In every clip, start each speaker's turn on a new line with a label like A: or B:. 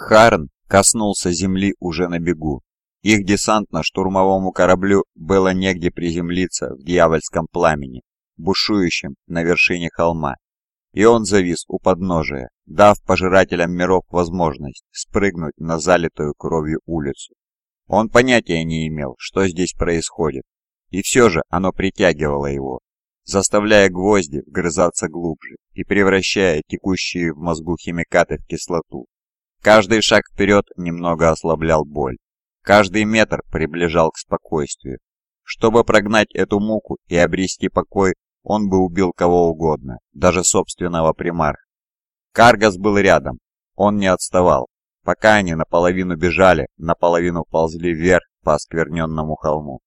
A: Харн коснулся земли уже на бегу. Их десантно-штурмовому кораблю было негде приземлиться в дьявольском пламени, бушующем на вершине холма. И он завис у подножия, дав пожирателям миров возможность спрыгнуть на залитую кровью улицу. Он понятия не имел, что здесь происходит, и все же оно притягивало его, заставляя гвозди вгрызаться глубже и превращая текущие в мозгу химикаты в кислоту. Каждый шаг вперед немного ослаблял боль. Каждый метр приближал к спокойствию. Чтобы прогнать эту муку и обрести покой, он бы убил кого угодно, даже собственного примарха. Каргас был рядом, он не отставал. Пока они наполовину бежали, наполовину ползли вверх по оскверненному холму.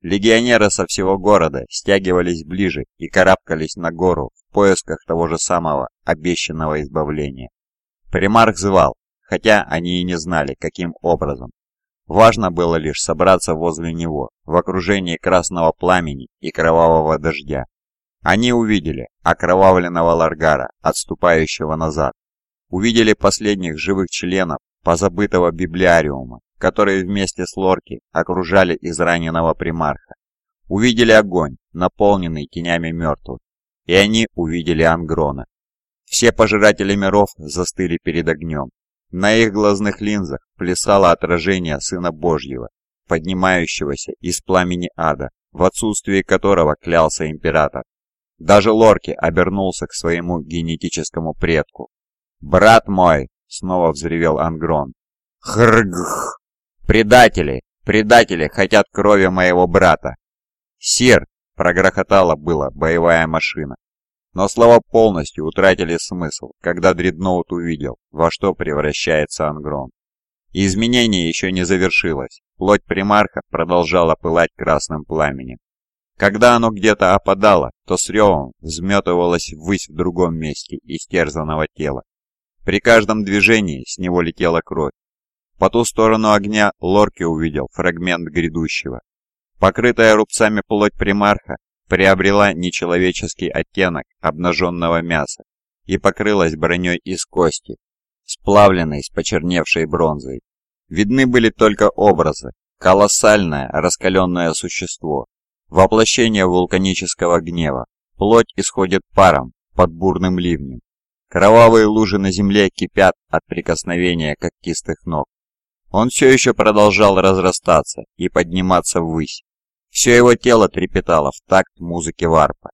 A: Легионеры со всего города стягивались ближе и карабкались на гору в поисках того же самого обещанного избавления. Примарх звал, хотя они и не знали, каким образом. Важно было лишь собраться возле него, в окружении красного пламени и кровавого дождя. Они увидели окровавленного Ларгара, отступающего назад. Увидели последних живых членов позабытого библиариума, которые вместе с Лорки окружали израненного примарха. Увидели огонь, наполненный тенями мертвых, и они увидели Ангрона. Все пожиратели миров застыли перед огнем. На их глазных линзах плясало отражение Сына Божьего, поднимающегося из пламени ада, в отсутствии которого клялся император. Даже Лорки обернулся к своему генетическому предку. «Брат мой!» — снова взревел Ангрон. «Хргх!» «Предатели! Предатели хотят крови моего брата!» «Сир!» — прогрохотала была боевая машина. Но слова полностью утратили смысл, когда Дредноут увидел, во что превращается Ангрон. изменение еще не завершилось. Плоть примарха продолжала пылать красным пламенем. Когда оно где-то опадало, то с ревом взметывалось ввысь в другом месте истерзанного тела. При каждом движении с него летела кровь, по ту сторону огня Лорки увидел фрагмент грядущего. Покрытая рубцами плоть примарха приобрела нечеловеческий оттенок обнаженного мяса и покрылась броней из кости, сплавленной с почерневшей бронзой. Видны были только образы, колоссальное раскаленное существо, воплощение вулканического гнева, плоть исходит паром под бурным ливнем. Кровавые лужи на земле кипят от прикосновения когтистых ног. Он все еще продолжал разрастаться и подниматься ввысь. Все его тело трепетало в такт музыки варпа.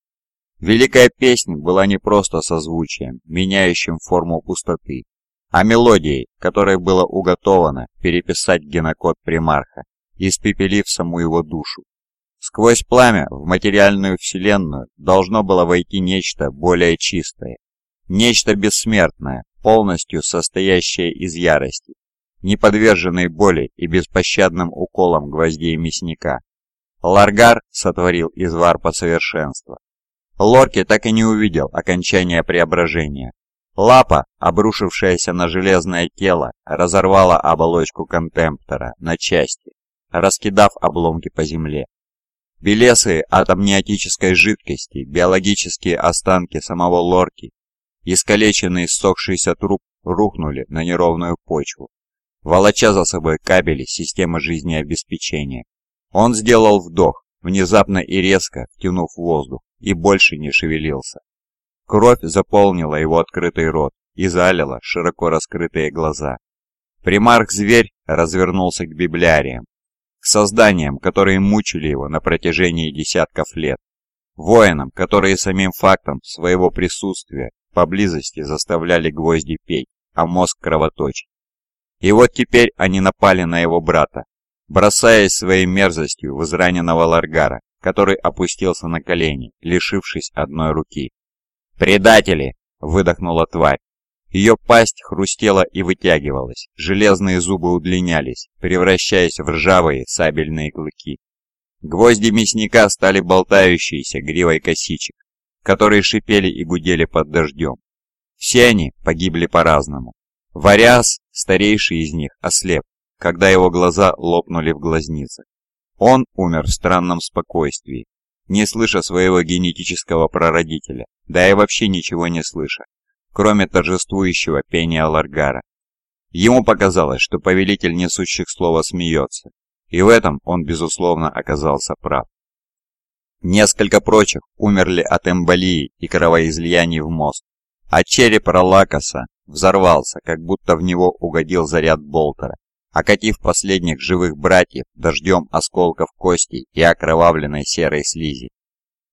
A: Великая песня была не просто созвучием, меняющим форму пустоты, а мелодией, которой было уготовано переписать генокод примарха, испепелив саму его душу. Сквозь пламя в материальную вселенную должно было войти нечто более чистое, нечто бессмертное, полностью состоящее из ярости, не подверженный боли и беспощадным уколам гвоздей мясника. Ларгар сотворил из варпа совершенства. Лорки так и не увидел окончания преображения. Лапа, обрушившаяся на железное тело, разорвала оболочку контемптора на части, раскидав обломки по земле. Белесые от амниотической жидкости биологические останки самого Лорки, искалеченный ссохшийся труп, рухнули на неровную почву, волоча за собой кабели системы жизнеобеспечения. Он сделал вдох, внезапно и резко втянув воздух, и больше не шевелился. Кровь заполнила его открытый рот и залила широко раскрытые глаза. Примарх-зверь развернулся к библиариям, к созданиям, которые мучили его на протяжении десятков лет, воинам, которые самим фактом своего присутствия поблизости заставляли гвозди петь, а мозг кровоточить. И вот теперь они напали на его брата, бросаясь своей мерзостью в израненного Ларгара, который опустился на колени, лишившись одной руки. «Предатели!» — выдохнула тварь. Ее пасть хрустела и вытягивалась, железные зубы удлинялись, превращаясь в ржавые сабельные клыки. Гвозди мясника стали болтающиеся гривой косичек, которые шипели и гудели под дождем. Все они погибли по-разному. Вариас, старейший из них, ослеп, когда его глаза лопнули в глазницах. Он умер в странном спокойствии, не слыша своего генетического прародителя, да и вообще ничего не слыша, кроме торжествующего пения Ларгара. Ему показалось, что повелитель несущих слова смеется, и в этом он, безусловно, оказался прав. Несколько прочих умерли от эмболии и кровоизлияний в мозг, а череп Ролакоса взорвался, как будто в него угодил заряд болтера, окатив последних живых братьев дождем осколков кости и окровавленной серой слизи.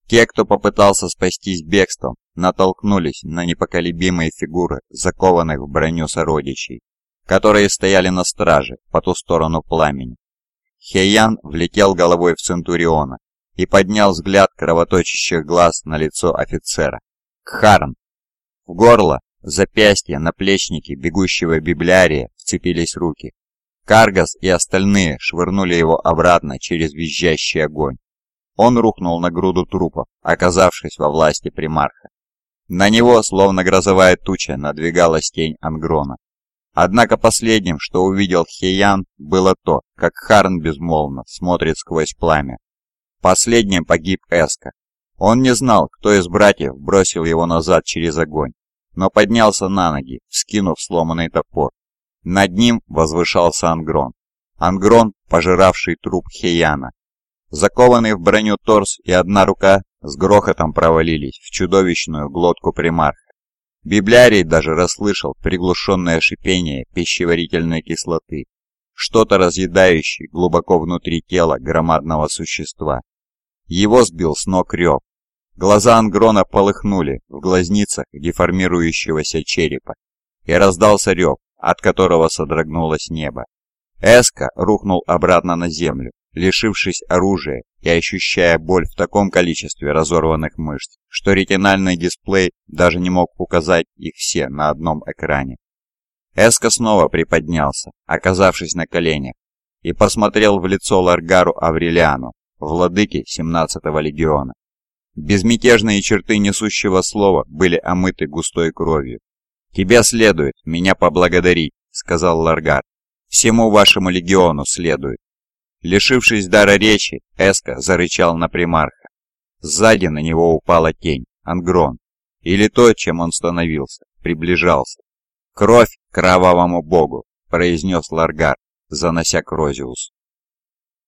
A: Те, кто попытался спастись бегством, натолкнулись на непоколебимые фигуры, закованных в броню сородичей, которые стояли на страже по ту сторону пламени. Хейян влетел головой в Центуриона и поднял взгляд кровоточащих глаз на лицо офицера. Кхарн! В горло, запястье, наплечники бегущего библиария вцепились руки. Каргас и остальные швырнули его обратно через визжащий огонь. Он рухнул на груду трупов, оказавшись во власти примарха. На него, словно грозовая туча, надвигалась тень Ангрона. Однако последним, что увидел Хеян, было то, как Харн безмолвно смотрит сквозь пламя. Последним погиб Эска. Он не знал, кто из братьев бросил его назад через огонь, но поднялся на ноги, вскинув сломанный топор. Над ним возвышался Ангрон. Ангрон, пожиравший труп Хеяна. Закованный в броню торс и одна рука с грохотом провалились в чудовищную глотку примарха. Библиарий даже расслышал приглушенное шипение пищеварительной кислоты, что-то разъедающее глубоко внутри тела громадного существа. Его сбил с ног рев. Глаза Ангрона полыхнули в глазницах деформирующегося черепа, и раздался рев, от которого содрогнулось небо. Эска рухнул обратно на землю, лишившись оружия и ощущая боль в таком количестве разорванных мышц, что ретинальный дисплей даже не мог указать их все на одном экране. Эско снова приподнялся, оказавшись на коленях, и посмотрел в лицо Ларгару Аврелиану, владыке 17-го легиона. Безмятежные черты несущего слова были омыты густой кровью. «Тебе следует меня поблагодарить», — сказал Ларгар. «Всему вашему легиону следует. Лишившись дара речи, Эска зарычал на примарха. Сзади на него упала тень, Ангрон, или то, чем он становился, приближался. «Кровь кровавому богу!» — произнес Ларгар, занося Крозиус.